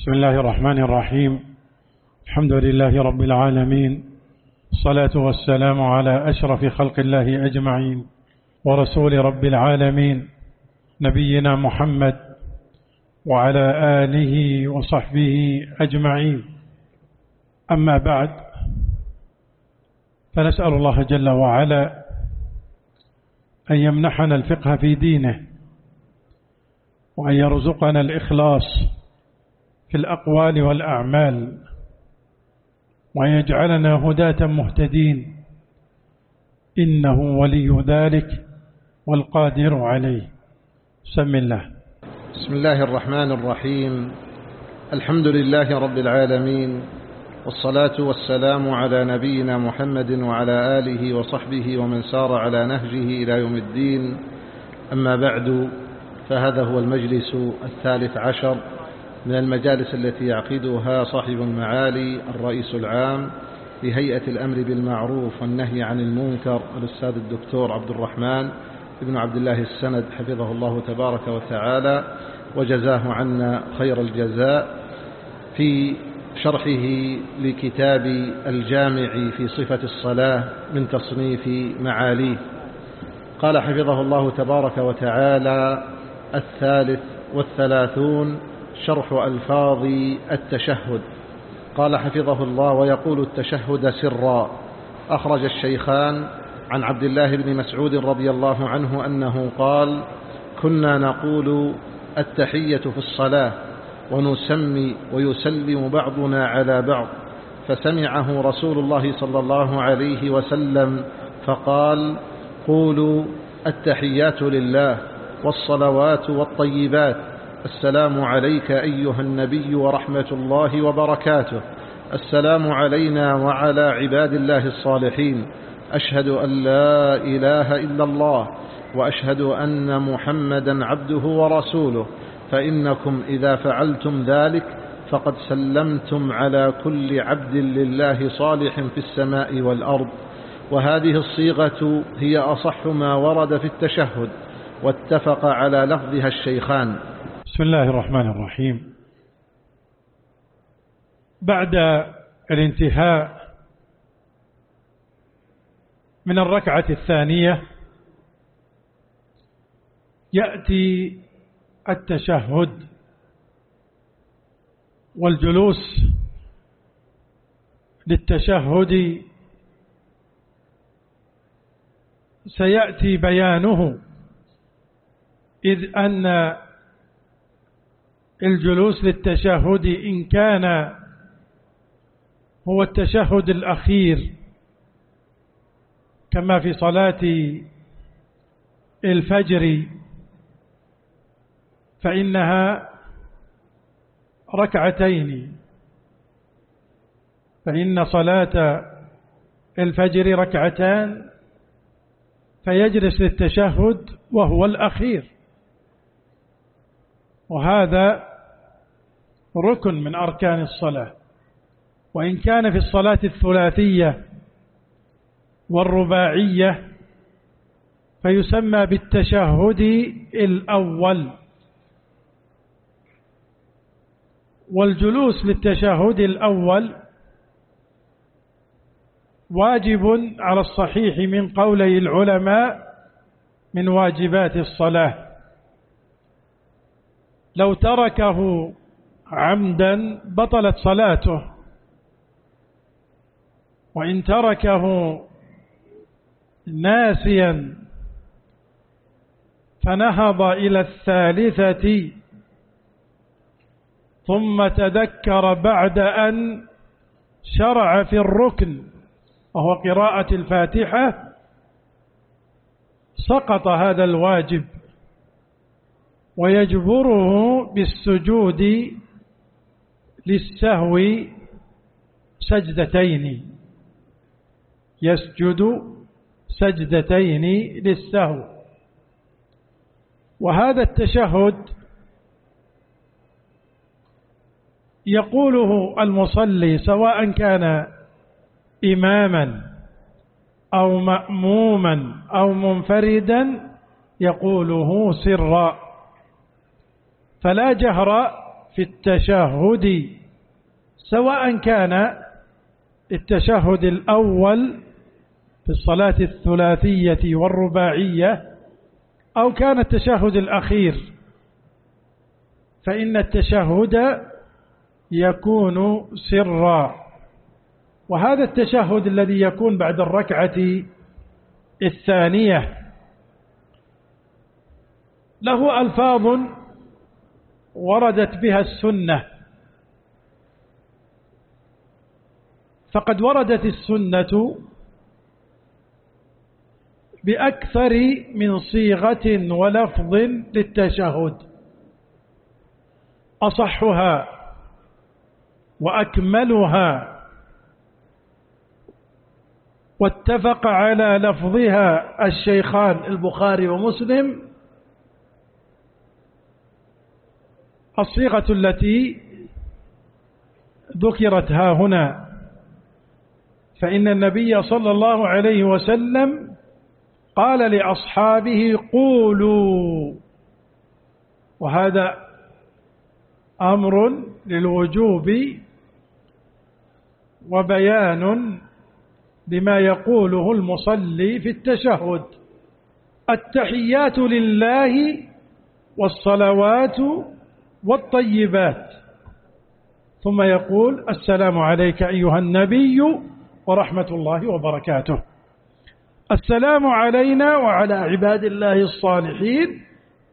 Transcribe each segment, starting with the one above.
بسم الله الرحمن الرحيم. الحمد لله رب العالمين. الصلاة والسلام على أشرف خلق الله أجمعين ورسول رب العالمين. نبينا محمد وعلى آله وصحبه أجمعين. أما بعد فنسأل الله جل وعلا أن يمنحنا الفقه في دينه وأن يرزقنا الإخلاص في الأقوال والأعمال وأن يجعلنا هداة مهتدين. إنه ولي ذلك والقادر عليه. سم الله. بسم الله الرحمن الرحيم. الحمد لله رب العالمين والصلاة والسلام على نبينا محمد وعلى آله وصحبه ومن سار على نهجه إلى يوم الدين. أما بعد فهذا هو المجلس الثالث عشر. من المجالس التي يعقدها صاحب المعالي الرئيس العام لهيئة الأمر بالمعروف والنهي عن المنكر الأستاذ الدكتور عبد الرحمن بن عبد الله السند حفظه الله تبارك وتعالى وجزاه عنا خير الجزاء في شرحه لكتاب الجامع في صفة الصلاة من تصنيف معاليه. قال حفظه الله تبارك وتعالى الثالث والثلاثون شرح ألفاظ التشهد. قال حفظه الله ويقول التشهد سرا. أخرج الشيخان عن عبد الله بن مسعود رضي الله عنه أنه قال كنا نقول التحية في الصلاة ونسمي ويسلم بعضنا على بعض فسمعه رسول الله صلى الله عليه وسلم فقال قولوا التحيات لله والصلوات والطيبات السلام عليك أيها النبي ورحمة الله وبركاته. السلام علينا وعلى عباد الله الصالحين. أشهد أن لا إله إلا الله وأشهد أن محمدا عبده ورسوله. فإنكم إذا فعلتم ذلك فقد سلمتم على كل عبد لله صالح في السماء والأرض. وهذه الصيغة هي أصح ما ورد في التشهد واتفق على لفظها الشيخان. بسم الله الرحمن الرحيم. بعد الانتهاء من الركعة الثانية يأتي التشهد والجلوس للتشهد. سيأتي بيانه إذ أن الجلوس للتشهد إن كان هو التشهد الأخير كما في صلاة الفجر فإنها ركعتين فإن صلاة الفجر ركعتان فيجلس للتشهد وهو الأخير. وهذا ركن من أركان الصلاة. وإن كان في الصلاة الثلاثية والرباعية فيسمى بالتشهد الأول. والجلوس للتشهد الأول واجب على الصحيح من قولي العلماء من واجبات الصلاة. لو تركه عمدا بطلت صلاته. وإن تركه ناسيا فنهض إلى الثالثة ثم تذكر بعد أن شرع في الركن وهو قراءة الفاتحة سقط هذا الواجب. ويجبره بالسجود للسهو سجدتين. يسجد سجدتين للسهو. وهذا التشهد يقوله المصلي سواء كان إماما أو مأموما أو منفردا يقوله سرا. فلا جهر في التشهد سواء كان التشهد الأول في الصلاة الثلاثية والرباعية أو كان التشهد الأخير فإن التشهد يكون سرا. وهذا التشهد الذي يكون بعد الركعة الثانية له ألفاظ وردت بها السنة. فقد وردت السنة بأكثر من صيغة ولفظ للتشهد. أصحها وأكملها واتفق على لفظها الشيخان البخاري ومسلم الصيغة التي ذكرت ها هنا. فإن النبي صلى الله عليه وسلم قال لأصحابه قولوا. وهذا أمر للوجوب وبيان بما يقوله المصلي في التشهد. التحيات لله والصلوات والطيبات. ثم يقول السلام عليك أيها النبي ورحمة الله وبركاته. السلام علينا وعلى عباد الله الصالحين.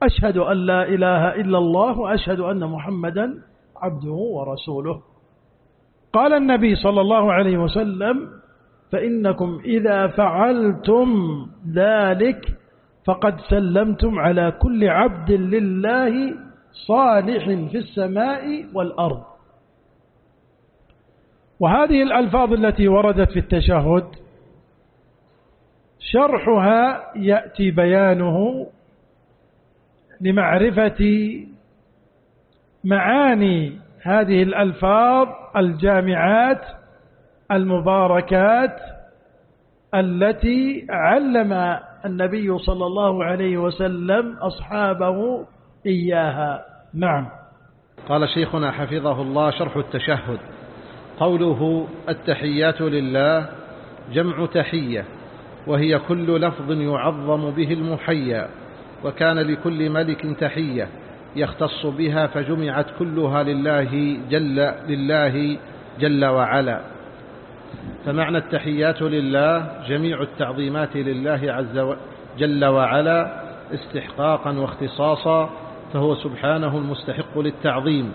أشهد أن لا إله إلا الله وأشهد أن محمدا عبده ورسوله. قال النبي صلى الله عليه وسلم فإنكم إذا فعلتم ذلك فقد سلمتم على كل عبد لله صالح في السماء والأرض. وهذه الألفاظ التي وردت في التشهد شرحها يأتي بيانه لمعرفة معاني هذه الألفاظ الجامعات المباركات التي علم النبي صلى الله عليه وسلم أصحابه إياها. نعم. قال شيخنا حفظه الله شرح التشهد. قوله التحيات لله جمع تحية وهي كل لفظ يعظم به المحيا وكان لكل ملك تحية يختص بها فجمعت كلها لله جل لله جل وعلا. فمعنى التحيات لله جميع التعظيمات لله عز جل وعلا استحقاقا واختصاصا فهو سبحانه المستحق للتعظيم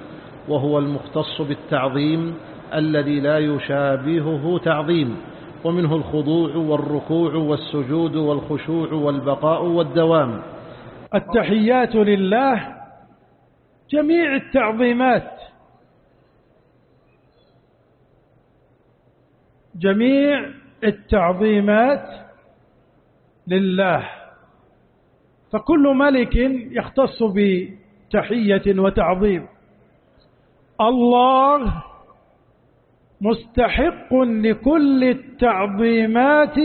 وهو المختص بالتعظيم الذي لا يشابهه تعظيم ومنه الخضوع والركوع والسجود والخشوع والبقاء والدوام. التحيات لله جميع التعظيمات. جميع التعظيمات لله. فكل ملك يختص بتحية وتعظيم. الله مستحق لكل التعظيمات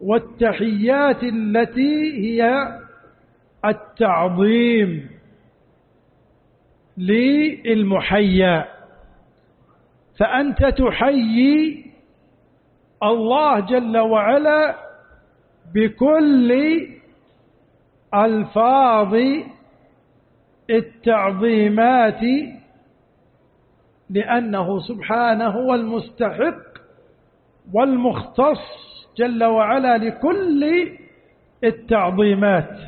والتحيات التي هي التعظيم للمحيا. فأنت تحيي الله جل وعلا بكل ألفاظ التعظيمات لأنه سبحانه هو المستحق والمختص جل وعلا لكل التعظيمات.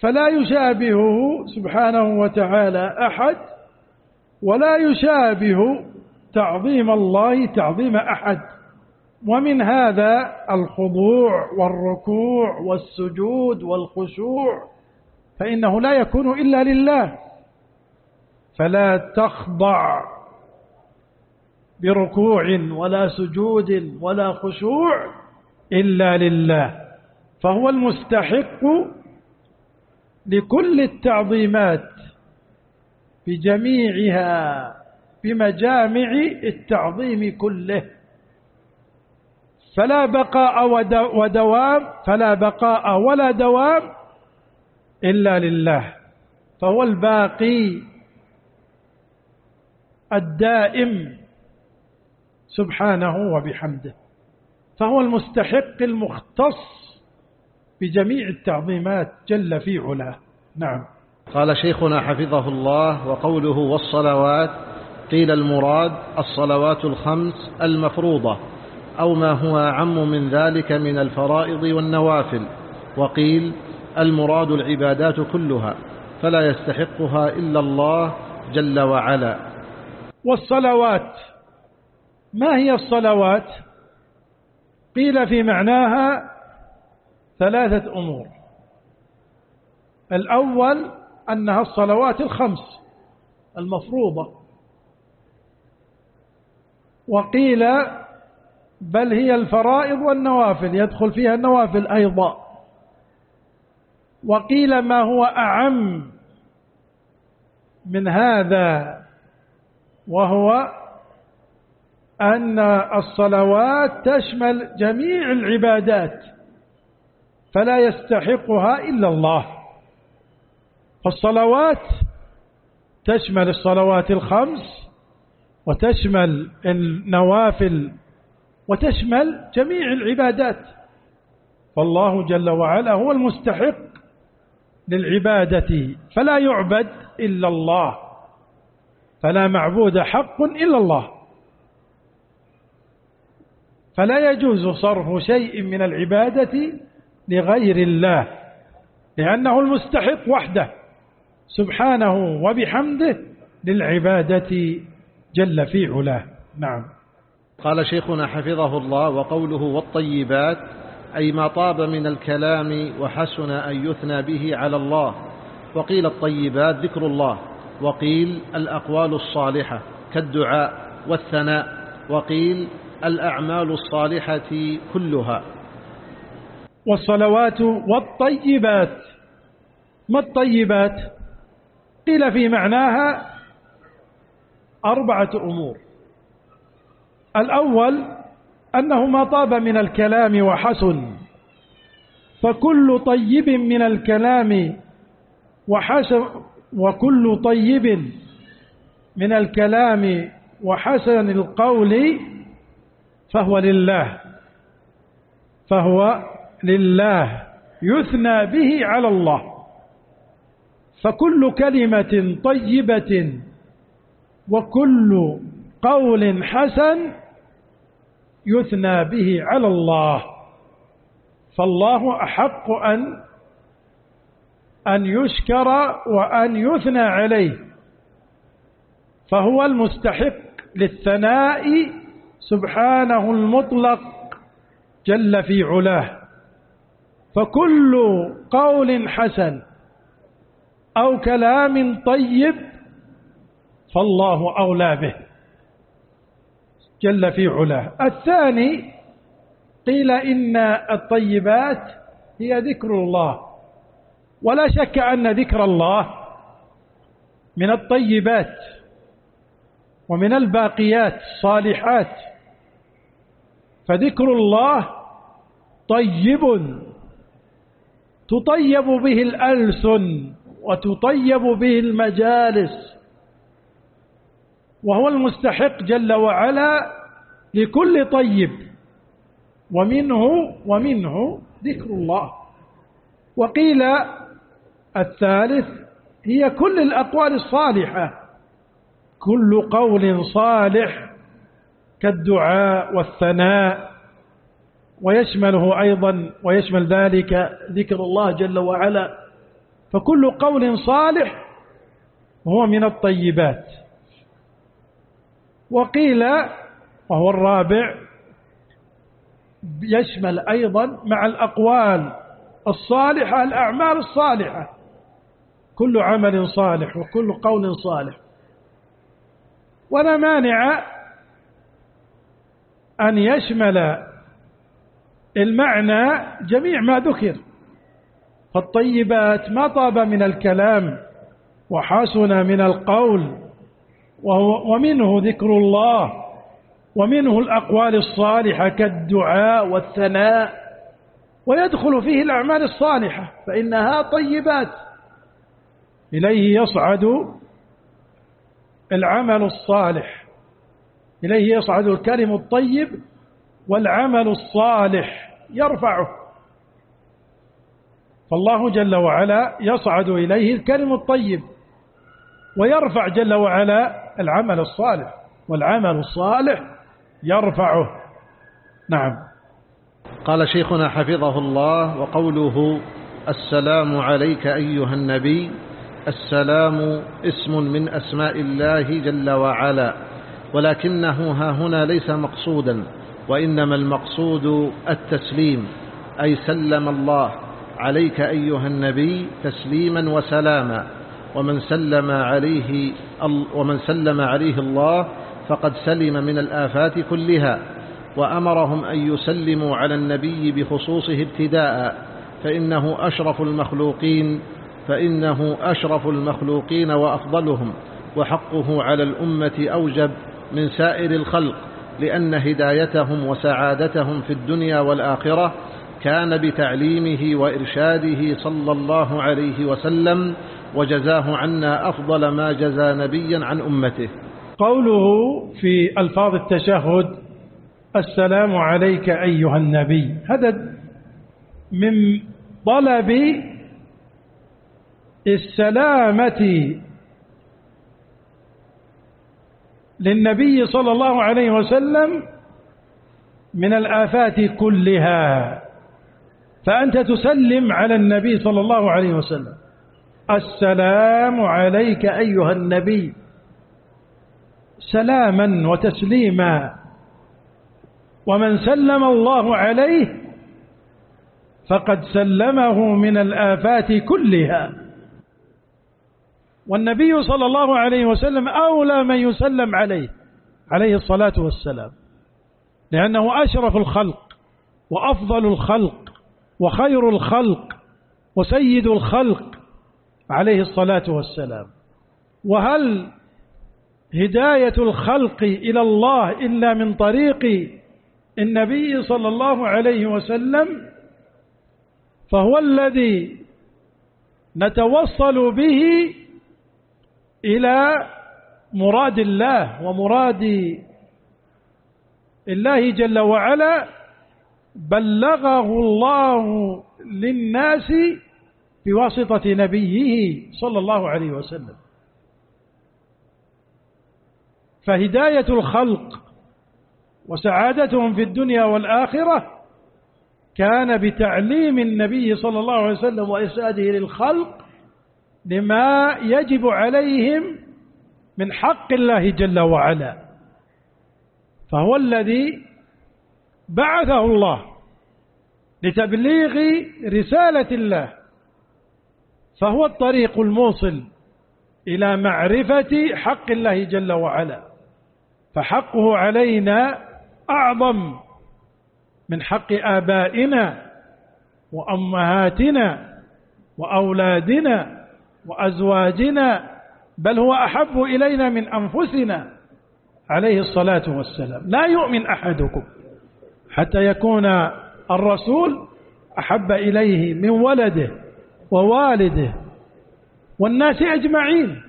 فلا يشابهه سبحانه وتعالى أحد ولا يشابه تعظيم الله تعظيم أحد. ومن هذا الخضوع والركوع والسجود والخشوع فإنه لا يكون إلا لله. فلا تخضع بركوع ولا سجود ولا خشوع إلا لله. فهو المستحق لكل التعظيمات بجميعها بمجامع التعظيم كله. فلا بقاء ودوام فلا بقاء ولا دوام إلا لله. فهو الباقي الدائم سبحانه وبحمده. فهو المستحق المختص بجميع التعظيمات جل في علاه. نعم. قال شيخنا حفظه الله وقوله والصلوات قيل المراد الصلوات الخمس المفروضة. أو ما هو أعم من ذلك من الفرائض والنوافل. وقيل المراد العبادات كلها فلا يستحقها إلا الله جل وعلا. والصلوات ما هي الصلوات؟ قيل في معناها ثلاثة أمور. الأول أنها الصلوات الخمس المفروضة. وقيل بل هي الفرائض والنوافل يدخل فيها النوافل أيضا. وقيل ما هو أعم من هذا وهو أن الصلوات تشمل جميع العبادات فلا يستحقها إلا الله. فالصلوات تشمل الصلوات الخمس وتشمل النوافل وتشمل جميع العبادات. فالله جل وعلا هو المستحق للعبادة فلا يعبد إلا الله فلا معبود حق إلا الله. فلا يجوز صرف شيء من العبادة لغير الله لأنه المستحق وحده سبحانه وبحمده للعبادة جل في علاه. نعم. قال شيخنا حفظه الله وقوله والطيبات أي ما طاب من الكلام وحسن أن يثنى به على الله. وقيل الطيبات ذكر الله وقيل الأقوال الصالحة كالدعاء والثناء وقيل الأعمال الصالحة كلها. والصلوات والطيبات. ما الطيبات؟ قيل في معناها أربعة أمور. الأول أنه ما طاب من الكلام وحسن فكل طيب من الكلام وحسن وكل طيب من الكلام وحسن القول فهو لله فهو لله يثنى به على الله. فكل كلمة طيبة وكل قول حسن يثنى به على الله. فالله أحق أن أن يشكر وأن يثنى عليه. فهو المستحق للثناء سبحانه المطلق جل في علاه. فكل قول حسن أو كلام طيب فالله أولى به. جل في علاه. الثاني قيل إن الطيبات هي ذكر الله. ولا شك أن ذكر الله من الطيبات ومن الباقيات الصالحات فذكر الله طيب تطيب به الألسن وتطيب به المجالس. وهو المستحق جل وعلا لكل طيب. ومنه ومنه ذكر الله. وقيل الثالث هي كل الأقوال الصالحة. كل قول صالح كالدعاء والثناء. ويشمله أيضا ويشمل ذلك ذكر الله جل وعلا. فكل قول صالح هو من الطيبات. وقيل وهو الرابع يشمل أيضا مع الأقوال الصالحة الأعمال الصالحة. كل عمل صالح وكل قول صالح. ولا مانع أن يشمل المعنى جميع ما ذكر. فالطيبات ما طاب من الكلام وحسن من القول. ومنه ذكر الله ومنه الأقوال الصالحة كالدعاء والثناء ويدخل فيه الأعمال الصالحة فإنها طيبات إليه يصعد العمل الصالح إليه يصعد الكلم الطيب والعمل الصالح يرفعه فالله جل وعلا يصعد إليه الكلم الطيب ويرفع جل وعلا العمل الصالح والعمل الصالح يرفعه. نعم. قال شيخنا حفظه الله وقوله السلام عليك أيها النبي السلام اسم من أسماء الله جل وعلا ولكنه ها هنا ليس مقصودا وإنما المقصود التسليم أي سلم الله عليك أيها النبي تسليما وسلاما. ومن سلم عليه ومن سلم عليه الله فقد سلم من الآفات كلها وأمرهم أن يسلموا على النبي بخصوصه ابتداء فإنه أشرف المخلوقين فإنه أشرف المخلوقين وأفضلهم وحقه على الأمة أوجب من سائر الخلق لأن هدايتهم وسعادتهم في الدنيا والآخرة كان بتعليمه وإرشاده صلى الله عليه وسلم وجزاه عنا أفضل ما جزى نبيا عن أمته. قوله في ألفاظ التشهد السلام عليك أيها النبي. هذا من طلب السلامة للنبي صلى الله عليه وسلم من الآفات كلها. فأنت تسلم على النبي صلى الله عليه وسلم. السلام عليك أيها النبي. سلاما وتسليما. ومن سلم الله عليه فقد سلمه من الآفات كلها. والنبي صلى الله عليه وسلم أولى من يسلم عليه عليه الصلاة والسلام. لأنه أشرف الخلق وأفضل الخلق وخير الخلق وسيد الخلق عليه الصلاة والسلام. وهل هداية الخلق إلى الله إلا من طريق النبي صلى الله عليه وسلم؟ فهو الذي نتوصل به إلى مراد الله ومراد الله جل وعلا بلغه الله للناس بواسطة نبيه صلى الله عليه وسلم. فهداية الخلق وسعادتهم في الدنيا والآخرة كان بتعليم النبي صلى الله عليه وسلم وإرشاده للخلق لما يجب عليهم من حق الله جل وعلا. فهو الذي بعثه الله لتبليغ رسالة الله فهو الطريق الموصل إلى معرفة حق الله جل وعلا. فحقه علينا أعظم من حق آبائنا وأمهاتنا وأولادنا وأزواجنا بل هو أحب إلينا من أنفسنا. عليه الصلاة والسلام. لا يؤمن أحدكم حتى يكون الرسول أحب إليه من ولده. ووالده والناس أجمعين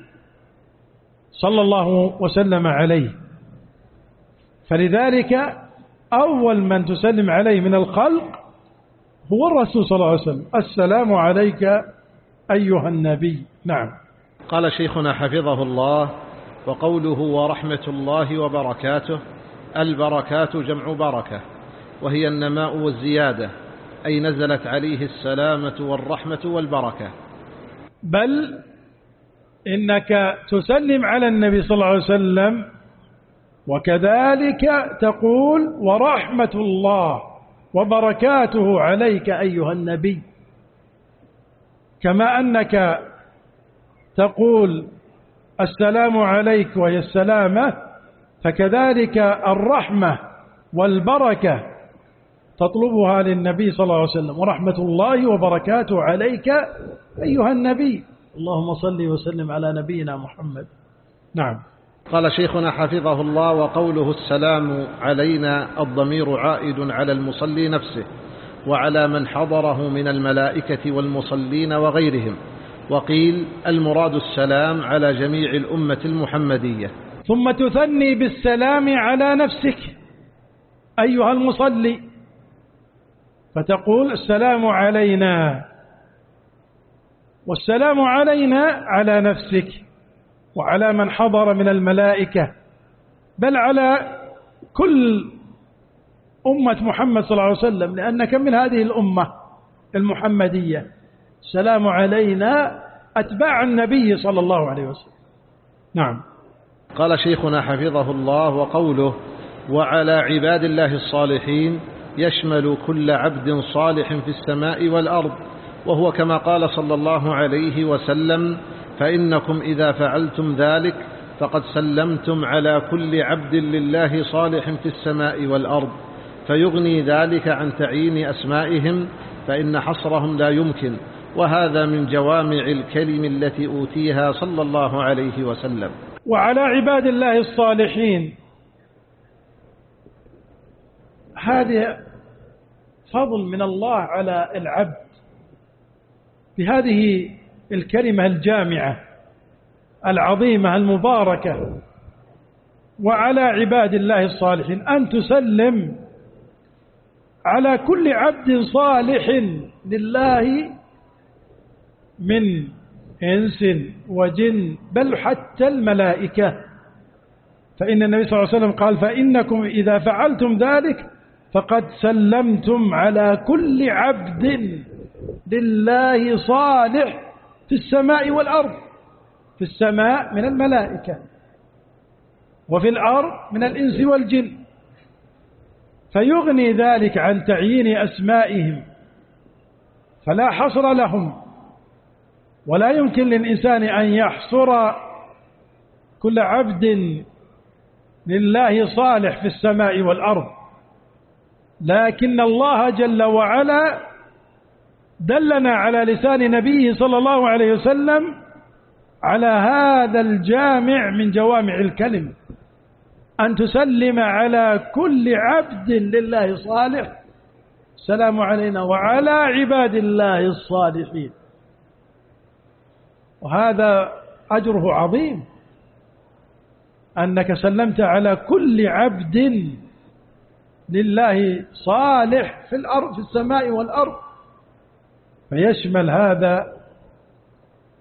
صلى الله وسلم عليه. فلذلك أول من تسلم عليه من الخلق هو الرسول صلى الله عليه وسلم. السلام عليك أيها النبي. نعم. قال شيخنا حفظه الله وقوله ورحمة الله وبركاته البركات جمع بركة وهي النماء والزيادة. أي نزلت عليه السلامة والرحمة والبركة. بل إنك تسلم على النبي صلى الله عليه وسلم وكذلك تقول ورحمة الله وبركاته عليك أيها النبي. كما أنك تقول السلام عليك وهي السلامة فكذلك الرحمة والبركة تطلبها للنبي صلى الله عليه وسلم. ورحمة الله وبركاته عليك أيها النبي. اللهم صل وسلم على نبينا محمد. نعم. قال شيخنا حفظه الله وقوله السلام علينا الضمير عائد على المصلي نفسه وعلى من حضره من الملائكة والمصلين وغيرهم. وقيل المراد السلام على جميع الأمة المحمدية. ثم تثني بالسلام على نفسك أيها المصلي. فتقول السلام علينا. والسلام علينا على نفسك وعلى من حضر من الملائكة بل على كل أمة محمد صلى الله عليه وسلم لأنك من هذه الأمة المحمدية. السلام علينا أتباع النبي صلى الله عليه وسلم. نعم. قال شيخنا حفظه الله وقوله وعلى عباد الله الصالحين يشمل كل عبد صالح في السماء والأرض وهو كما قال صلى الله عليه وسلم فإنكم إذا فعلتم ذلك فقد سلمتم على كل عبد لله صالح في السماء والأرض فيغني ذلك عن تعيين أسمائهم فإن حصرهم لا يمكن وهذا من جوامع الكلم التي أوتيها صلى الله عليه وسلم. وعلى عباد الله الصالحين هذه فضل من الله على العبد بهذه الكلمة الجامعة العظيمة المباركة وعلى عباد الله الصالحين. أن تسلم على كل عبد صالح لله من إنس وجن بل حتى الملائكة. فإن النبي صلى الله عليه وسلم قال فإنكم إذا فعلتم ذلك فقد سلمتم على كل عبد لله صالح في السماء والأرض في السماء من الملائكة وفي الأرض من الإنس والجن. فيغني ذلك عن تعيين أسمائهم فلا حصر لهم ولا يمكن للإنسان أن يحصر كل عبد لله صالح في السماء والأرض. لكن الله جل وعلا دلنا على لسان نبيه صلى الله عليه وسلم على هذا الجامع من جوامع الكلم. أن تسلم على كل عبد لله صالح. السلام علينا وعلى عباد الله الصالحين. وهذا أجره عظيم. أنك سلمت على كل عبد لله صالح في الأرض في السماء والأرض. فيشمل هذا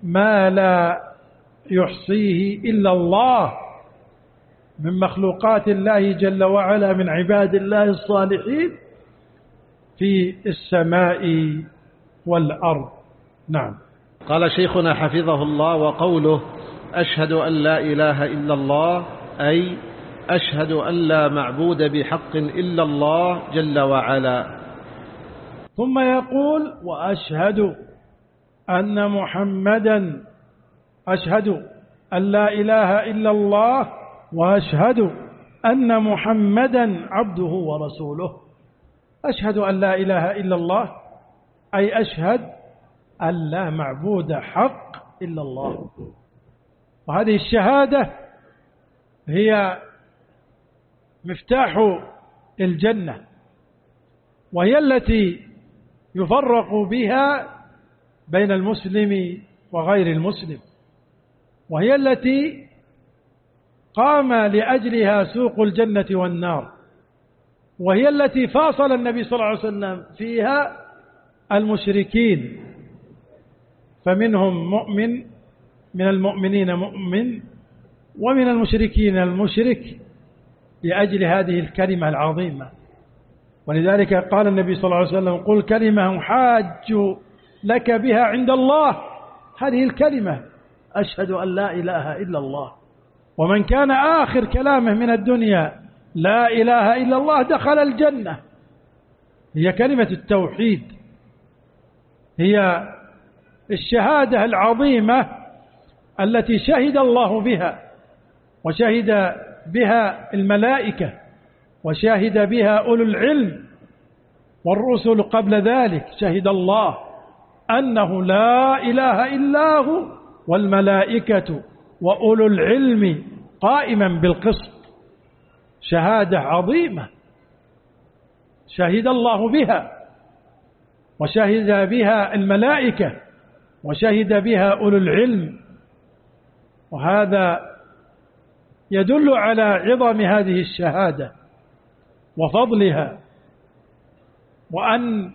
ما لا يحصيه إلا الله من مخلوقات الله جل وعلا من عباد الله الصالحين في السماء والأرض. نعم. قال شيخنا حفظه الله وقوله أشهد أن لا إله إلا الله أي أشهد أن لا معبود بحق إلا الله جل وعلا. ثم يقول وأشهد أن محمدا أشهد أن لا إله إلا الله وأشهد أن محمدا عبده ورسوله. أشهد أن لا إله إلا الله أي أشهد أن لا معبود حق إلا الله. وهذه الشهادة هي مفتاح الجنة وهي التي يفرق بها بين المسلم وغير المسلم وهي التي قام لأجلها سوق الجنة والنار وهي التي فاصل النبي صلى الله عليه وسلم فيها المشركين فمنهم مؤمن من المؤمنين مؤمن ومن المشركين المشرك. لأجل هذه الكلمة العظيمة. ولذلك قال النبي صلى الله عليه وسلم قل كلمة حاج لك بها عند الله. هذه الكلمة أشهد أن لا إله إلا الله. ومن كان آخر كلامه من الدنيا لا إله إلا الله دخل الجنة. هي كلمة التوحيد. هي الشهادة العظيمة التي شهد الله بها وشهد بها الملائكة وشهد بها أولو العلم والرسل قبل ذلك شهد الله أنه لا إله إلا هو والملائكة وأولو العلم قائما بالقسط. شهادة عظيمة. شهد الله بها وشهد بها الملائكة وشهد بها أولو العلم. وهذا يدل على عظم هذه الشهادة وفضلها وأن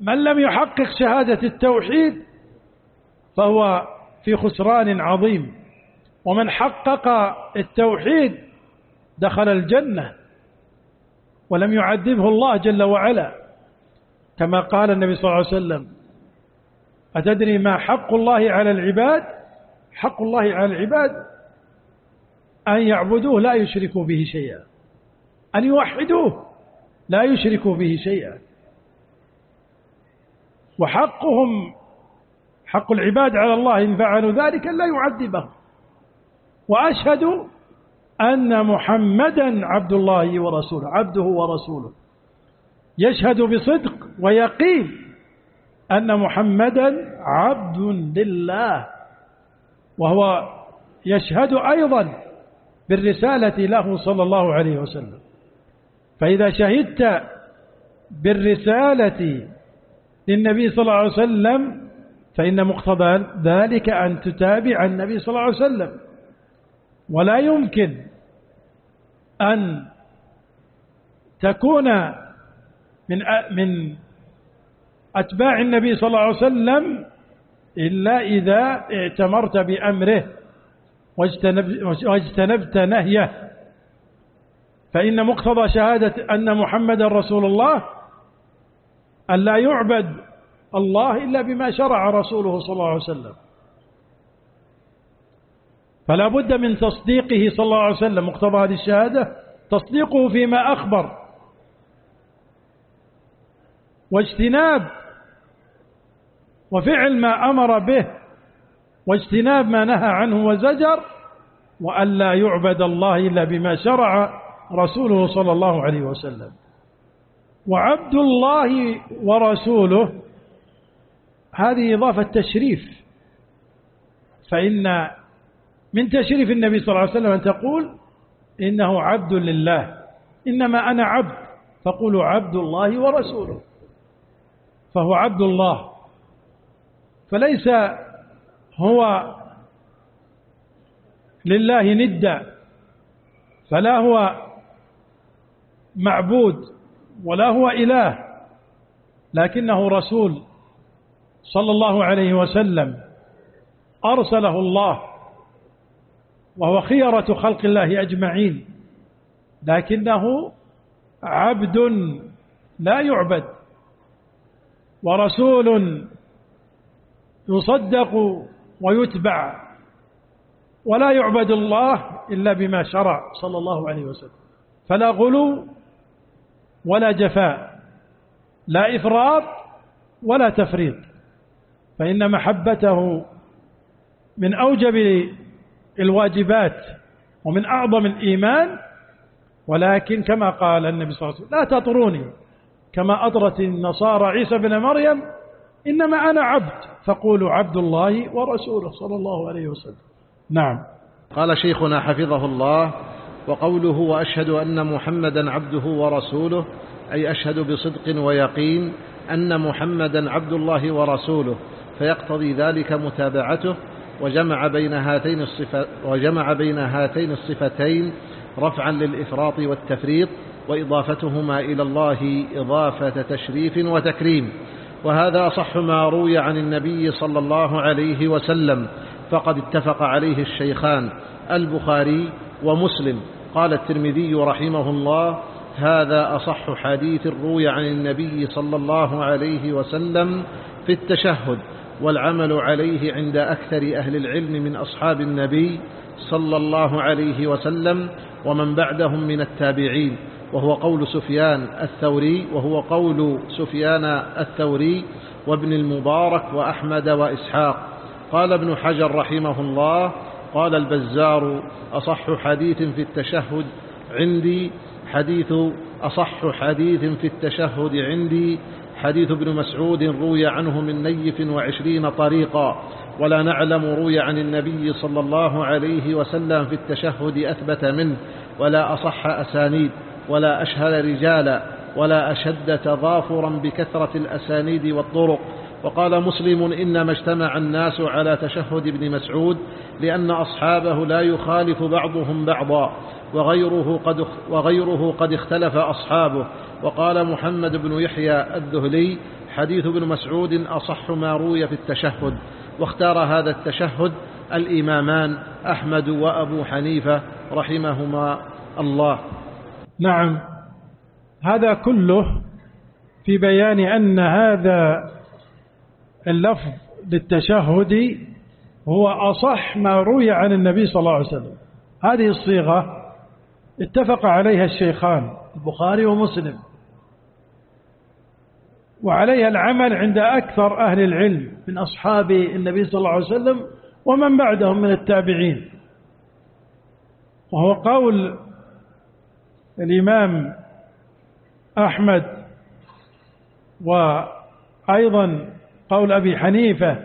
من لم يحقق شهادة التوحيد فهو في خسران عظيم ومن حقق التوحيد دخل الجنة ولم يعذبه الله جل وعلا. كما قال النبي صلى الله عليه وسلم أتدري ما حق الله على العباد؟ حق الله على العباد أن يعبدوه لا يشركوا به شيئا. أن يوحدوه لا يشركوا به شيئا. وحقهم حق العباد على الله إن فعلوا ذلك لا يعذبهم. وأشهد أن محمدا عبد الله ورسوله عبده ورسوله. يشهد بصدق ويقين أن محمدا عبد لله وهو يشهد أيضا بالرسالة له صلى الله عليه وسلم. فإذا شهدت بالرسالة للنبي صلى الله عليه وسلم فإن مقتضى ذلك أن تتابع النبي صلى الله عليه وسلم. ولا يمكن أن تكون من من أتباع النبي صلى الله عليه وسلم إلا إذا اعتمرت بأمره. واجتنبت نهيه. فإن مقتضى شهادة أن محمد رسول الله أن لا يعبد الله إلا بما شرع رسوله صلى الله عليه وسلم. فلا بد من تصديقه صلى الله عليه وسلم. مقتضى هذه الشهادة تصديقه فيما أخبر. واجتناب وفعل ما أمر به واجتناب ما نهى عنه وزجر وأن لا يعبد الله إلا بما شرع رسوله صلى الله عليه وسلم. وعبد الله ورسوله هذه إضافة تشريف. فإن من تشريف النبي صلى الله عليه وسلم أن تقول إنه عبد لله. إنما أنا عبد فقولوا عبد الله ورسوله. فهو عبد الله. فليس هو لله ندا فلا هو معبود ولا هو إله لكنه رسول صلى الله عليه وسلم أرسله الله وهو خيرة خلق الله أجمعين لكنه عبد لا يعبد ورسول يصدق ويتبع ولا يعبد الله إلا بما شرع صلى الله عليه وسلم. فلا غلو ولا جفاء لا إفراط ولا تفريط. فإن محبته من أوجب الواجبات ومن أعظم الإيمان. ولكن كما قال النبي صلى الله عليه وسلم لا تطروني كما أطرت النصارى عيسى بن مريم إنما أنا عبد. فقولوا عبد الله ورسوله صلى الله عليه وسلم. نعم. قال شيخنا حفظه الله وقوله وأشهد أن محمدا عبده ورسوله أي أشهد بصدق ويقين أن محمدا عبد الله ورسوله فيقتضي ذلك متابعته وجمع بين هاتين الصفة وجمع بين هاتين الصفتين رفعا للإفراط والتفريط وإضافتهما إلى الله إضافة تشريف وتكريم. وهذا أصح ما روي عن النبي صلى الله عليه وسلم فقد اتفق عليه الشيخان البخاري ومسلم. قال الترمذي رحمه الله هذا أصح حديث روي عن النبي صلى الله عليه وسلم في التشهد والعمل عليه عند أكثر أهل العلم من أصحاب النبي صلى الله عليه وسلم ومن بعدهم من التابعين. وهو قول سفيان الثوري وهو قول سفيان الثوري وابن المبارك وأحمد وإسحاق. قال ابن حجر رحمه الله قال البزار أصح حديث في التشهد عندي حديث أصح حديث في التشهد عندي. حديث ابن مسعود روي عنه من نيف وعشرين طريقا ولا نعلم روي عن النبي صلى الله عليه وسلم في التشهد أثبت منه ولا أصح أسانيد. ولا أشهر رجالا ولا أشد تضافرا بكثرة الأسانيد والطرق. وقال مسلم إنما اجتمع الناس على تشهد ابن مسعود لأن أصحابه لا يخالف بعضهم بعضا وغيره قد, وغيره قد اختلف أصحابه. وقال محمد بن يحيى الذهلي حديث ابن مسعود أصح ما روي في التشهد. واختار هذا التشهد الإمامان أحمد وأبو حنيفة رحمهما الله. نعم. هذا كله في بيان أن هذا اللفظ للتشهد هو أصح ما روي عن النبي صلى الله عليه وسلم. هذه الصيغة اتفق عليها الشيخان. البخاري ومسلم. وعليها العمل عند أكثر أهل العلم. من أصحاب النبي صلى الله عليه وسلم ومن بعدهم من التابعين. وهو قول الإمام أحمد وأيضا قول أبي حنيفة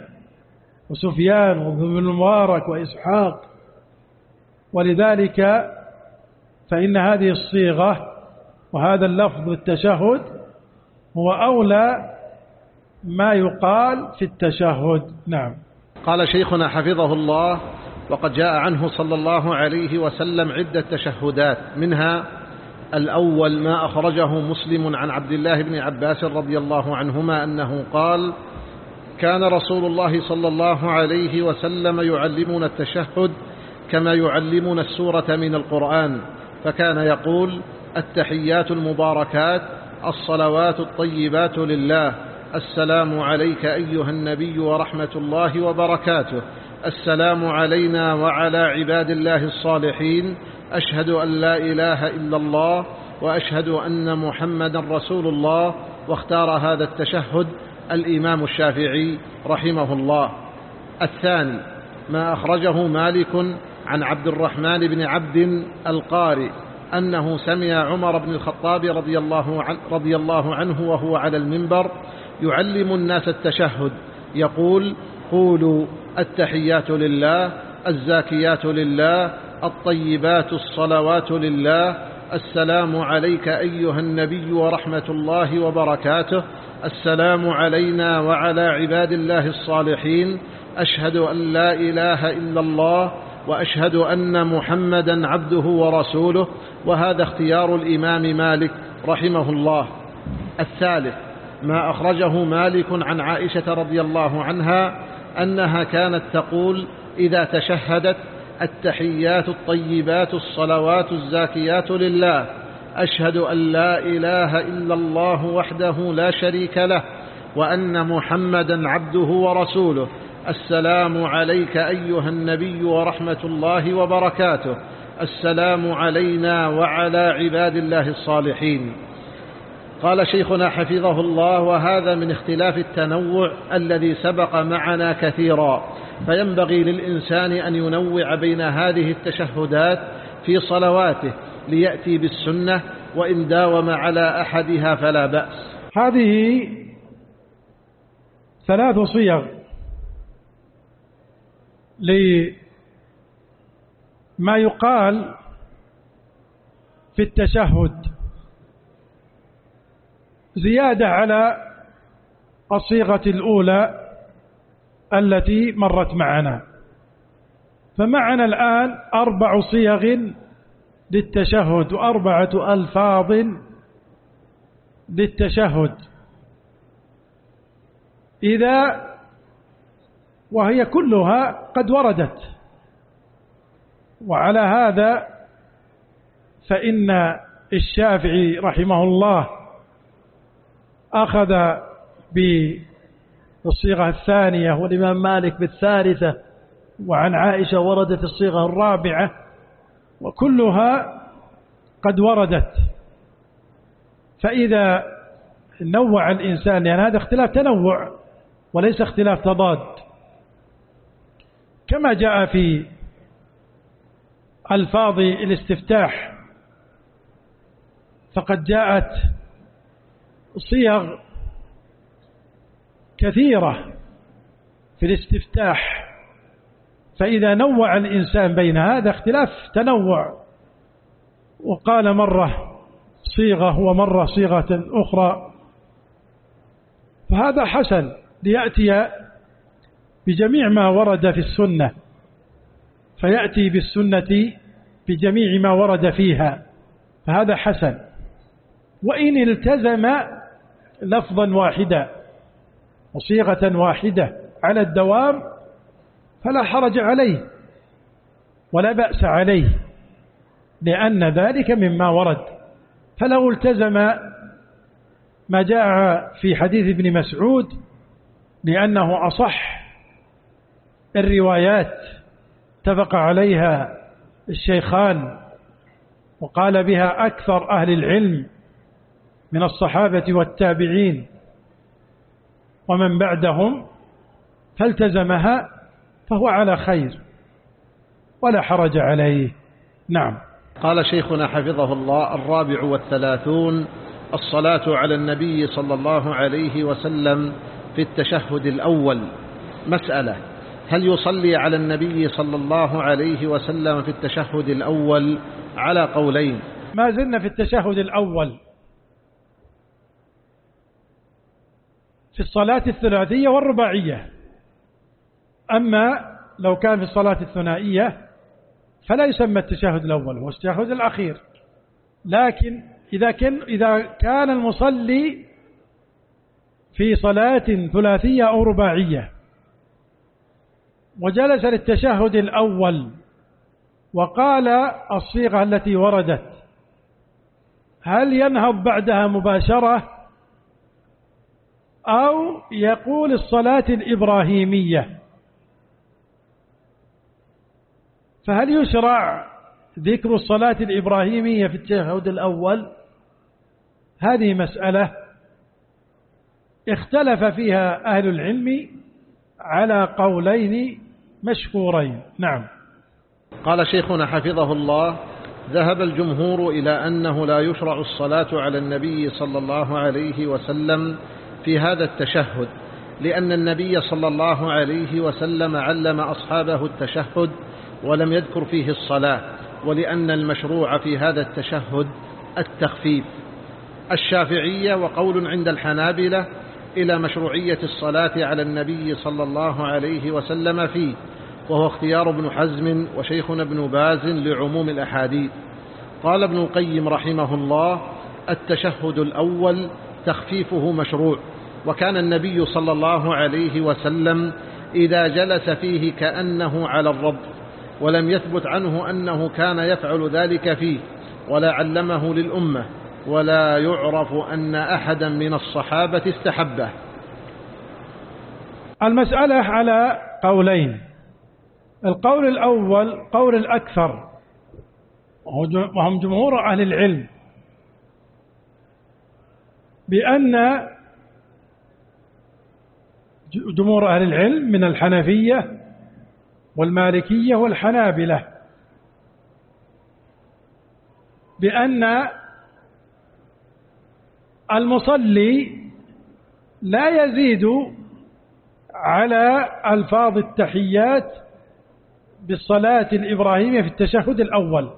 وسفيان وابن المبارك وإسحاق. ولذلك فإن هذه الصيغة وهذا اللفظ التشهد هو أولى ما يقال في التشهد. نعم. قال شيخنا حفظه الله وقد جاء عنه صلى الله عليه وسلم عدة تشهدات منها الأول ما أخرجه مسلم عن عبد الله بن عباس رضي الله عنهما أنه قال كان رسول الله صلى الله عليه وسلم يعلمنا التشهد كما يعلمنا السورة من القرآن فكان يقول التحيات المباركات الصلوات الطيبات لله السلام عليك أيها النبي ورحمة الله وبركاته السلام علينا وعلى عباد الله الصالحين أشهد أن لا إله إلا الله وأشهد أن محمدا رسول الله واختار هذا التشهد الإمام الشافعي رحمه الله. الثاني ما أخرجه مالك عن عبد الرحمن بن عبد القاري أنه سمع عمر بن الخطاب رضي الله, عن رضي الله عنه وهو على المنبر يعلم الناس التشهد يقول قولوا التحيات لله الزاكيات لله الطيبات الصلوات لله السلام عليك أيها النبي ورحمة الله وبركاته السلام علينا وعلى عباد الله الصالحين أشهد أن لا إله إلا الله وأشهد أن محمدا عبده ورسوله وهذا اختيار الإمام مالك رحمه الله. الثالث ما أخرجه مالك عن عائشة رضي الله عنها أنها كانت تقول إذا تشهدت التحيات الطيبات الصلوات الزاكيات لله. أشهد أن لا إله إلا الله وحده لا شريك له وأن محمدا عبده ورسوله. السلام عليك أيها النبي ورحمة الله وبركاته. السلام علينا وعلى عباد الله الصالحين. قال شيخنا حفظه الله وهذا من اختلاف التنوع الذي سبق معنا كثيرا. فينبغي للإنسان أن ينوع بين هذه التشهدات في صلواته ليأتي بالسنة وإن داوم على أحدها فلا بأس. هذه ثلاث صيغ لما يقال في التشهد. زيادة على الصيغة الأولى التي مرت معنا. فمعنا الآن أربع صيغ للتشهد وأربعة ألفاظ للتشهد. إذا وهي كلها قد وردت. وعلى هذا فإن الشافعي رحمه الله أخذ بالصيغة الثانية والإمام مالك بالثالثة وعن عائشة وردت الصيغة الرابعة وكلها قد وردت. فإذا نوع الإنسان لأن هذا اختلاف تنوع وليس اختلاف تضاد. كما جاء في ألفاظ الاستفتاح فقد جاءت صيغ كثيرة في الاستفتاح فإذا نوع الإنسان بين هذا اختلاف تنوع. وقال مرة صيغة ومرة صيغة أخرى. فهذا حسن ليأتي بجميع ما ورد في السنة فيأتي بالسنة بجميع ما ورد فيها فهذا حسن. وإن التزم لفظا واحدا وصيغة واحدة على الدوام فلا حرج عليه ولا بأس عليه لأن ذلك مما ورد. فلو التزم ما جاء في حديث ابن مسعود لأنه أصح الروايات اتفق عليها الشيخان وقال بها أكثر أهل العلم من الصحابة والتابعين. ومن بعدهم فالتزمها فهو على خير ولا حرج عليه. نعم. قال شيخنا حفظه الله الرابع والثلاثون الصلاة على النبي صلى الله عليه وسلم في التشهد الأول. مسألة هل يصلي على النبي صلى الله عليه وسلم في التشهد الأول؟ على قولين ما زلنا في التشهد الأول. في الصلاة الثلاثية والرباعية. أما لو كان في الصلاة الثنائية فلا يسمى التشهد الأول هو التشهد الأخير. لكن إذا كان, إذا كان المصلي في صلاة ثلاثية أو رباعية وجلس للتشهد الأول وقال الصيغة التي وردت هل ينهض بعدها مباشرة؟ أو يقول الصلاة الإبراهيمية. فهل يشرع ذكر الصلاة الإبراهيمية في التشهد الأول؟ هذه مسألة اختلف فيها أهل العلم على قولين مشهورين. نعم. قال شيخنا حفظه الله ذهب الجمهور إلى أنه لا يشرع الصلاة على النبي صلى الله عليه وسلم في هذا التشهد لأن النبي صلى الله عليه وسلم علم أصحابه التشهد ولم يذكر فيه الصلاة ولأن المشروع في هذا التشهد التخفيف. الشافعية وقول عند الحنابلة إلى مشروعية الصلاة على النبي صلى الله عليه وسلم فيه وهو اختيار ابن حزم وشيخنا ابن باز لعموم الأحاديث. قال ابن القيم رحمه الله التشهد الأول تخفيفه مشروع. وكان النبي صلى الله عليه وسلم إذا جلس فيه كأنه على الرب ولم يثبت عنه أنه كان يفعل ذلك فيه ولا علمه للأمة ولا يعرف أن أحدا من الصحابة استحبه. المسألة على قولين. القول الأول قول الأكثر. وهم جمهور أهل العلم. بأن جمهور أهل العلم من الحنفية والمالكية والحنابلة بأن المصلي لا يزيد على ألفاظ التحيات بالصلاة الإبراهيمية في التشهد الأول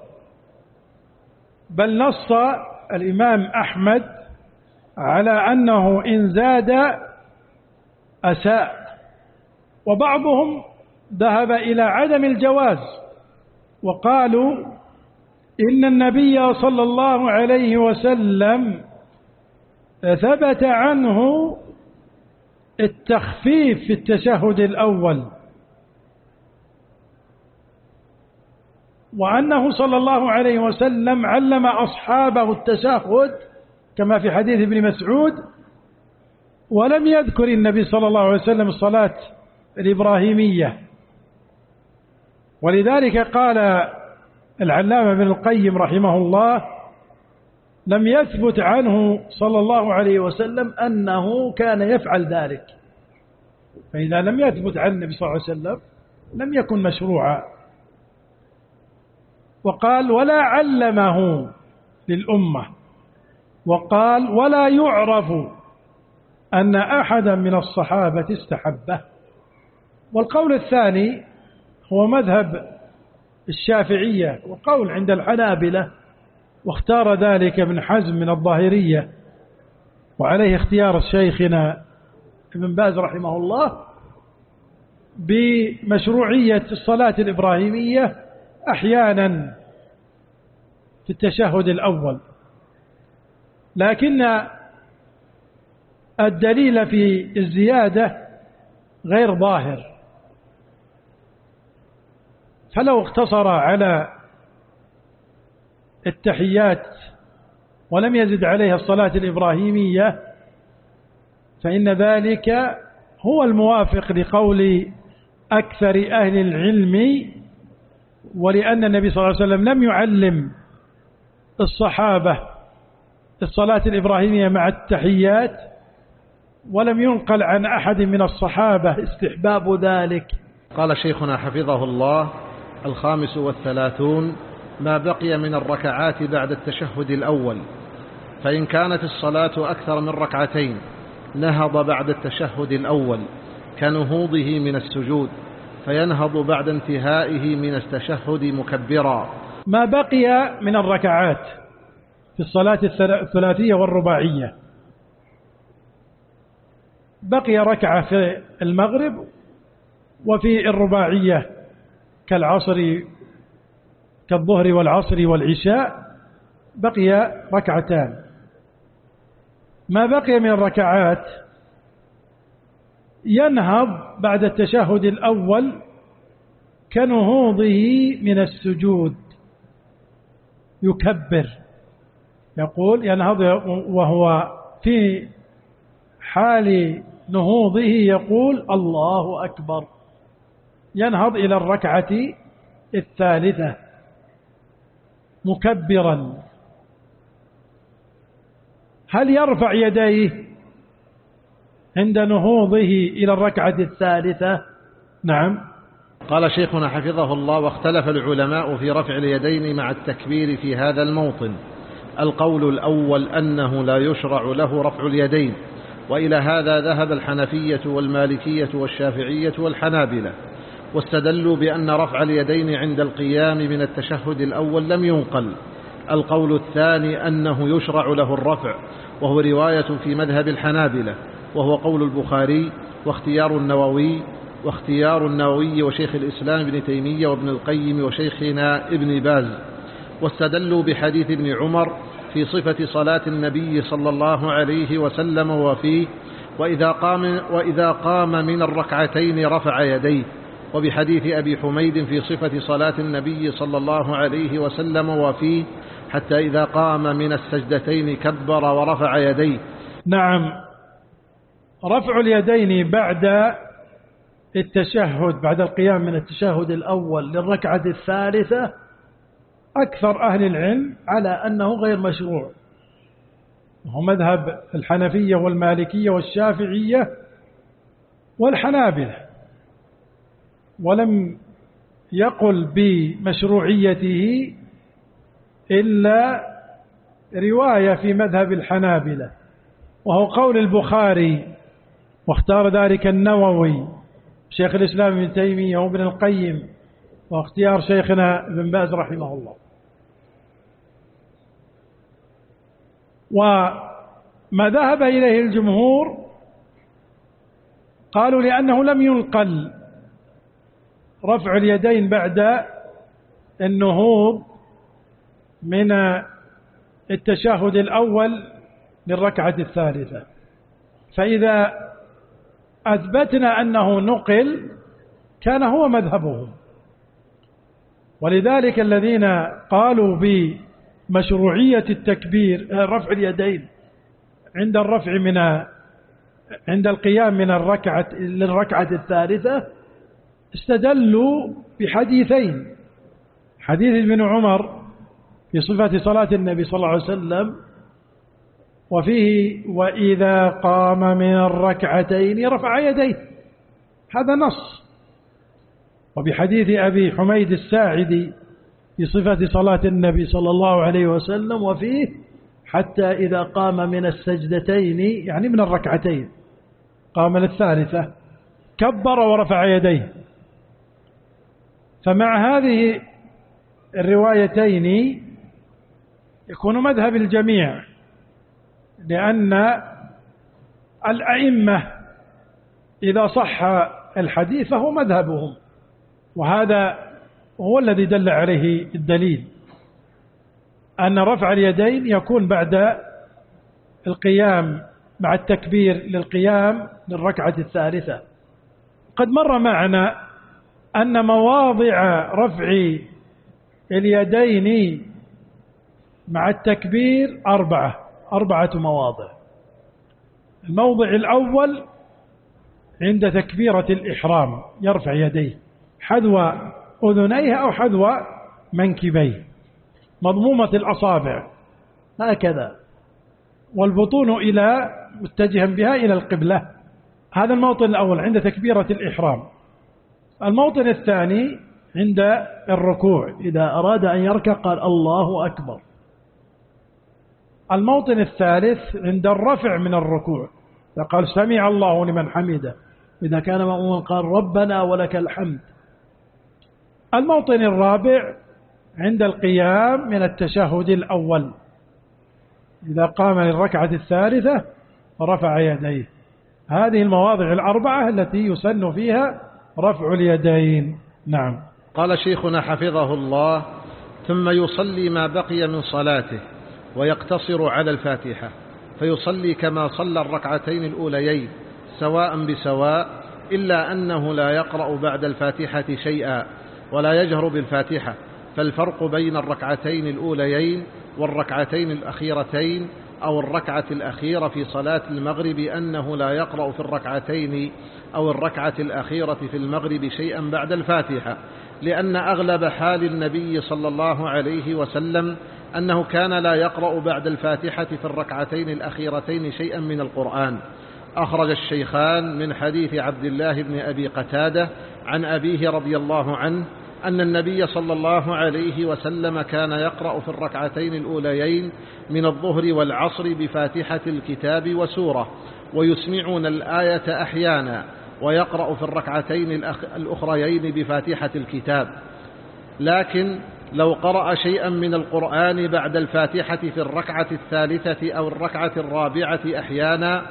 بل نص الإمام أحمد على أنه إن زاد أساء. وبعضهم ذهب إلى عدم الجواز وقالوا إن النبي صلى الله عليه وسلم ثبت عنه التخفيف في التشهد الأول. وأنه صلى الله عليه وسلم علم أصحابه التشهد كما في حديث ابن مسعود ولم يذكر النبي صلى الله عليه وسلم الصلاة الإبراهيمية. ولذلك قال العلامة ابن القيم رحمه الله لم يثبت عنه صلى الله عليه وسلم أنه كان يفعل ذلك. فإذا لم يثبت عن النبي صلى الله عليه وسلم لم يكن مشروعا. وقال ولا علمه للأمة. وقال ولا يعرف أن أحدا من الصحابة استحبه. والقول الثاني هو مذهب الشافعية وقول عند الحنابلة واختار ذلك ابن حزم من الظاهرية. وعليه اختيار شيخنا ابن باز رحمه الله بمشروعية الصلاة الإبراهيمية أحيانا في التشهد الأول. لكن الدليل في الزيادة غير ظاهر. فلو اقتصر على التحيات ولم يزد عليها الصلاة الإبراهيمية فإن ذلك هو الموافق لقول أكثر أهل العلم ولأن النبي صلى الله عليه وسلم لم يعلم الصحابة الصلاة الإبراهيمية مع التحيات ولم ينقل عن أحد من الصحابة. استحباب ذلك. قال شيخنا حفظه الله الخامس والثلاثون ما بقي من الركعات بعد التشهد الأول فإن كانت الصلاة أكثر من ركعتين نهض بعد التشهد الأول كنهوضه من السجود فينهض بعد انتهائه من التشهد مكبرا. ما بقي من الركعات؟ في الصلاة الثلاثية والرباعية. بقي ركعة في المغرب وفي الرباعية كالعصر كالظهر والعصر والعشاء بقي ركعتان. ما بقي من الركعات ينهض بعد التشهد الأول كنهوضه من السجود. يكبر. يقول ينهض وهو في حال نهوضه يقول الله أكبر. ينهض إلى الركعة الثالثة مكبرا. هل يرفع يديه عند نهوضه إلى الركعة الثالثة؟ نعم. قال شيخنا حفظه الله واختلف العلماء في رفع اليدين مع التكبير في هذا الموطن. القول الأول أنه لا يشرع له رفع اليدين وإلى هذا ذهب الحنفية والمالكية والشافعية والحنابلة واستدلوا بأن رفع اليدين عند القيام من التشهد الأول لم ينقل. القول الثاني أنه يشرع له الرفع وهو رواية في مذهب الحنابلة وهو قول البخاري واختيار النووي واختيار النووي وشيخ الإسلام ابن تيمية وابن القيم وشيخنا ابن باز. واستدلوا بحديث ابن عمر في صفة صلاة النبي صلى الله عليه وسلم وفيه وإذا قام, وإذا قام من الركعتين رفع يديه. وبحديث أبي حميد في صفة صلاة النبي صلى الله عليه وسلم وفيه حتى إذا قام من السجدتين كبر ورفع يديه. نعم. رفع اليدين بعد التشهد بعد القيام من التشهد الأول للركعة الثالثة أكثر أهل العلم على أنه غير مشروع. وهو مذهب الحنفية والمالكية والشافعية والحنابلة. ولم يقل بمشروعيته إلا رواية في مذهب الحنابلة. وهو قول البخاري واختار ذلك النووي شيخ الإسلام ابن تيمية وابن القيم واختيار شيخنا ابن باز رحمه الله. وما ذهب إليه الجمهور قالوا لأنه لم ينقل رفع اليدين بعد النهوض من التشهد الأول للركعة الثالثة. فإذا أثبتنا أنه نقل كان هو مذهبهم. ولذلك الذين قالوا بمشروعية التكبير رفع اليدين. عند الرفع من عند القيام من الركعة للركعة الثالثة استدلوا بحديثين. حديث ابن عمر في صفة صلاة النبي صلى الله عليه وسلم وفيه وإذا قام من الركعتين رفع يديه. هذا نص. وبحديث أبي حميد الساعدي في صفة صلاة النبي صلى الله عليه وسلم وفيه حتى إذا قام من السجدتين يعني من الركعتين قام للثالثة كبر ورفع يديه. فمع هذه الروايتين يكون مذهب الجميع لأن الأئمة إذا صح الحديث فهو مذهبهم وهذا هو الذي دل عليه الدليل أن رفع اليدين يكون بعد القيام مع التكبير للقيام للركعة الثالثة. قد مر معنا أن مواضع رفع اليدين مع التكبير أربعة أربعة مواضع. الموضع الأول عند تكبيرة الإحرام يرفع يديه. حذو أذنيه أو حذو منكبيه مضمومة الأصابع. هكذا. والبطون إلى متجها بها إلى القبلة. هذا الموطن الأول عند تكبيرة الإحرام. الموطن الثاني عند الركوع. إذا أراد أن يركع قال الله أكبر. الموطن الثالث عند الرفع من الركوع. فقال سمع الله لمن حمده. إذا كان مأموما قال ربنا ولك الحمد. الموطن الرابع عند القيام من التشهد الأول. إذا قام للركعة الثالثة رفع يديه. هذه المواضع الأربعة التي يسن فيها رفع اليدين. نعم. قال شيخنا حفظه الله ثم يصلي ما بقي من صلاته ويقتصر على الفاتحة فيصلي كما صلى الركعتين الأوليين سواء بسواء إلا أنه لا يقرأ بعد الفاتحة شيئا. ولا يجهر بالفاتحة. فالفرق بين الركعتين الأوليين والركعتين الأخيرتين أو الركعة الأخيرة في صلاة المغرب أنه لا يقرأ في الركعتين أو الركعة الأخيرة في المغرب شيئا بعد الفاتحة لأن أغلب حال النبي صلى الله عليه وسلم أنه كان لا يقرأ بعد الفاتحة في الركعتين الأخيرتين شيئا من القرآن. أخرج الشيخان من حديث عبد الله بن أبي قتادة عن أبيه رضي الله عنه أن النبي صلى الله عليه وسلم كان يقرأ في الركعتين الأوليين من الظهر والعصر بفاتحة الكتاب وسورة ويسمعون الآية أحيانا ويقرأ في الركعتين الأخريين بفاتحة الكتاب. لكن لو قرأ شيئا من القرآن بعد الفاتحة في الركعة الثالثة أو الركعة الرابعة أحيانا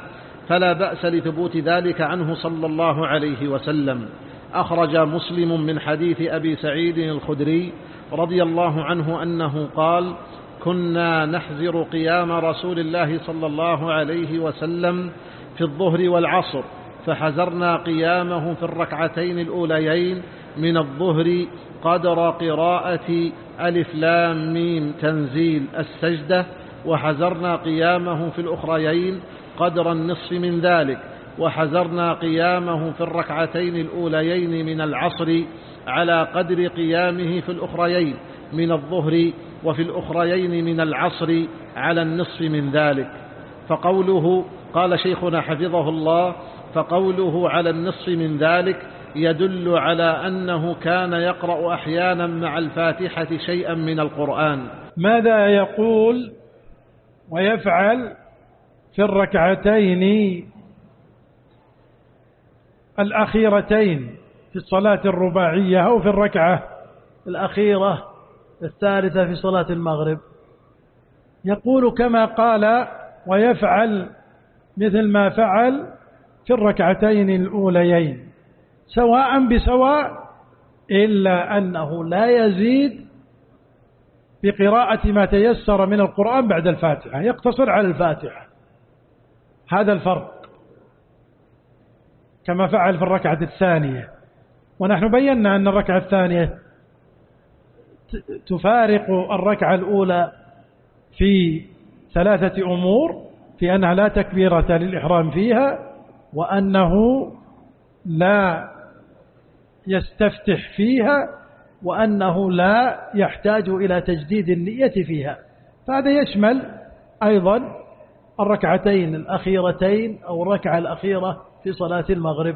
فلا بأس لثبوت ذلك عنه صلى الله عليه وسلم. أخرج مسلم من حديث أبي سعيد الخدري رضي الله عنه أنه قال كنا نحزر قيام رسول الله صلى الله عليه وسلم في الظهر والعصر فحزرنا قيامه في الركعتين الأوليين من الظهر قدر قراءة ألف لام ميم تنزيل السجدة وحزرنا قيامه في الأخريين قدر النصف من ذلك. وحزرنا قيامه في الركعتين الأوليين من العصر على قدر قيامه في الأخريين من الظهر وفي الأخريين من العصر على النصف من ذلك. فقوله قال شيخنا حفظه الله فقوله على النصف من ذلك يدل على أنه كان يقرأ أحيانا مع الفاتحة شيئا من القرآن. ماذا يقول ويفعل في الركعتين الأخيرتين في الصلاة الرباعية أو في الركعة. الأخيرة الثالثة في صلاة المغرب. يقول كما قال ويفعل مثل ما فعل في الركعتين الأوليين سواء بسواء إلا أنه لا يزيد بقراءة ما تيسر من القرآن بعد الفاتحة يقتصر على الفاتحة. هذا الفرق. كما فعل في الركعة الثانية. ونحن بينا أن الركعة الثانية تفارق الركعة الأولى في ثلاثة أمور في أنها لا تكبيرة للإحرام فيها وأنه لا يستفتح فيها وأنه لا يحتاج إلى تجديد النية فيها. فهذا يشمل أيضا الركعتين الأخيرتين أو الركعة الأخيرة في صلاة المغرب.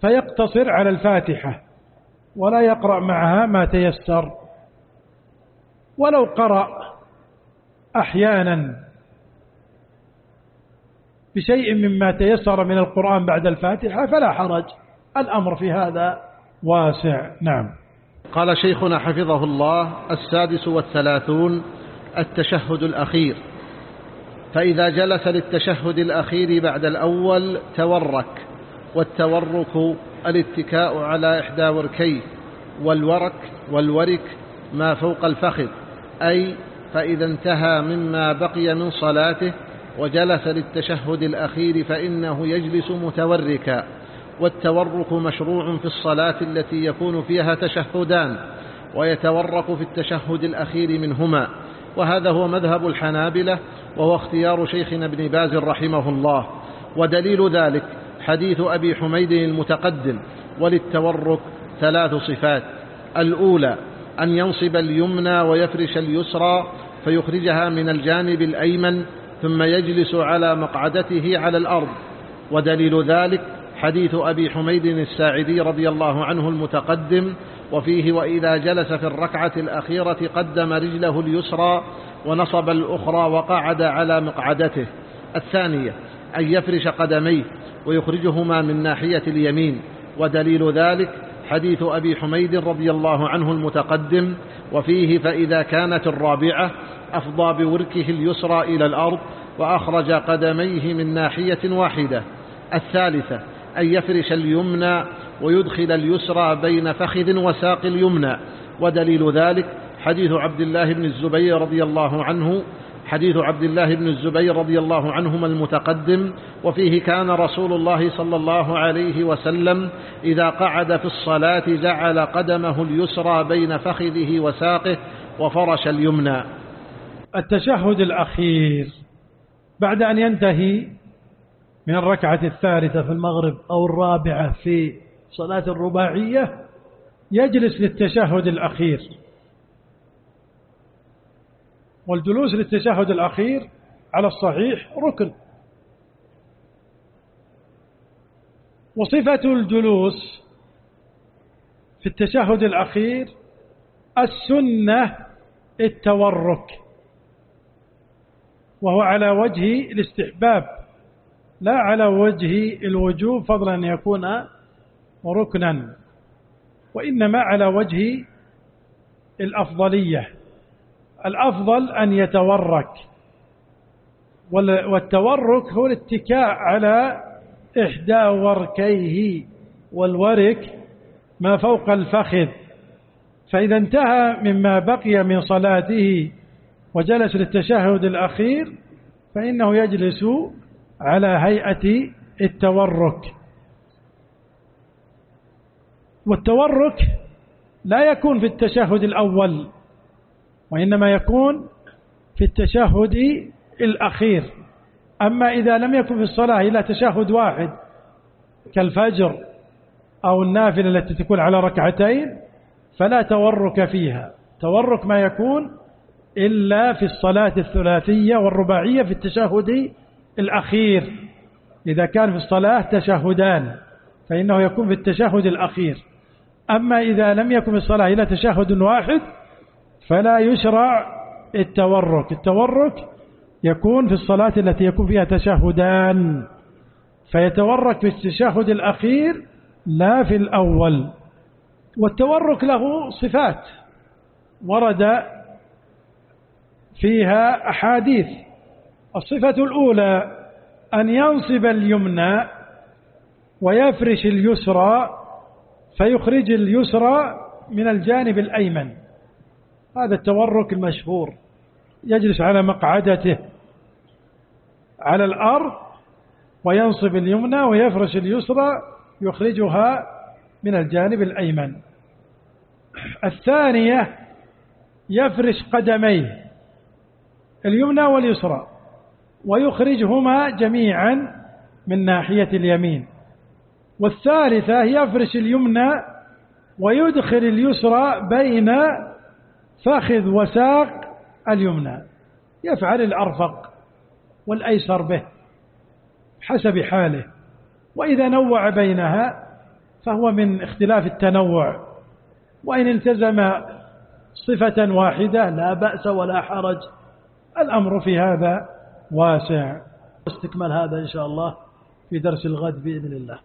فيقتصر على الفاتحة ولا يقرأ معها ما تيسر. ولو قرأ أحيانا بشيء مما تيسر من القرآن بعد الفاتحة فلا حرج. الأمر في هذا واسع. نعم. قال شيخنا حفظه الله السادس والثلاثون التشهد الأخير. فإذا جلس للتشهد الأخير بعد الأول تورك والتورك الاتكاء على إحدى وركيه والورك والورك ما فوق الفخذ أي فإذا انتهى مما بقي من صلاته وجلس للتشهد الأخير فإنه يجلس متوركا والتورك مشروع في الصلاة التي يكون فيها تشهدان ويتورك في التشهد الأخير منهما وهذا هو مذهب الحنابلة وهو اختيار شيخنا ابن باز رحمه الله. ودليل ذلك حديث أبي حميد المتقدم وللتورك ثلاث صفات. الأولى أن ينصب اليمنى ويفرش اليسرى فيخرجها من الجانب الأيمن ثم يجلس على مقعدته على الأرض. ودليل ذلك حديث أبي حميد الساعدي رضي الله عنه المتقدم وفيه وإذا جلس في الركعة الأخيرة قدم رجله اليسرى ونصب الأخرى وقعد على مقعدته. الثانية أن يفرش قدميه ويخرجهما من ناحية اليمين. ودليل ذلك حديث أبي حميد رضي الله عنه المتقدم. وفيه فإذا كانت الرابعة أفضى بوركه اليسرى إلى الأرض وأخرج قدميه من ناحية واحدة. الثالثة أن يفرش اليمنى ويدخل اليسرى بين فخذ وساق اليمنى. ودليل ذلك حديث عبد الله بن الزبير رضي الله عنه حديث عبد الله بن الزبير رضي الله عنهما المتقدم وفيه كان رسول الله صلى الله عليه وسلم إذا قعد في الصلاة جعل قدمه اليسرى بين فخذه وساقه وفرش اليمنى. التشهد الأخير بعد أن ينتهي من الركعة الثالثة في المغرب أو الرابعة في صلاة الرباعية يجلس للتشهد الأخير. والجلوس للتشهد الأخير على الصحيح ركن. وصفة الجلوس في التشهد الأخير السنة التورك وهو على وجه الاستحباب لا على وجه الوجوب فضلا أن يكون ركنا وإنما على وجه الأفضلية. الأفضل أن يتورك. والتورك هو الاتكاء على إحدى وركيه والورك ما فوق الفخذ. فإذا انتهى مما بقي من صلاته وجلس للتشهد الأخير فإنه يجلس على هيئة التورك. والتورك لا يكون في التشهد الأول. وإنما يكون في التشهد الأخير. أما إذا لم يكن في الصلاة إلا تشهد واحد كالفجر أو النافلة التي تكون على ركعتين فلا تورك فيها. تورك ما يكون إلا في الصلاة الثلاثية والرباعية في التشهد الأخير. إذا كان في الصلاة تشهدان فإنه يكون في التشهد الأخير. أما إذا لم يكن في الصلاة إلا تشهد واحد فلا يشرع التورك. التورك يكون في الصلاة التي يكون فيها تشهدان. فيتورك في التشهد الأخير لا في الأول. والتورك له صفات ورد فيها أحاديث. الصفة الأولى أن ينصب اليمنى ويفرش اليسرى فيخرج اليسرى من الجانب الأيمن. هذا التورك المشهور يجلس على مقعدته على الأرض وينصب اليمنى ويفرش اليسرى يخرجها من الجانب الأيمن. الثانية يفرش قدميه اليمنى واليسرى ويخرجهما جميعا من ناحية اليمين. والثالثة يفرش اليمنى ويدخل اليسرى بين فخذ وساق اليمنى يفعل الأرفق والأيسر به حسب حاله وإذا نوع بينها فهو من اختلاف التنوع وإن التزم صفة واحدة لا بأس ولا حرج الأمر في هذا واسع. استكمال هذا إن شاء الله في درس الغد بإذن الله.